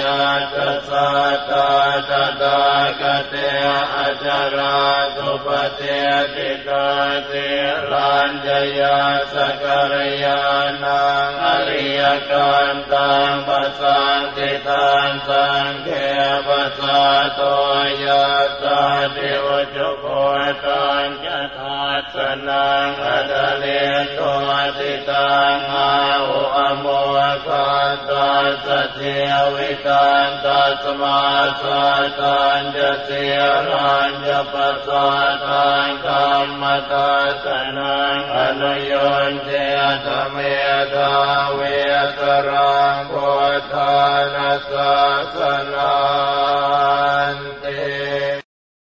ยัสสะ สัทธาตะถาคะเตอะจะลาสุปะติฏฐิตา สีลัญจะ ยัสสะ กัลยาณัง อะริยะกันตังปะสังสิตังสังเฆ ปะสาโท ยัสสัตถิ อุชุภูตัญจะทัสสะนังอะทะลิทโทติตังอา ตานตัสเทวิตานตาสมาสาตานจะเสียรันจะปัสสะตังธรรมตาสนังอนุยนเทธเมธาเวสรังโพธานัสสะนา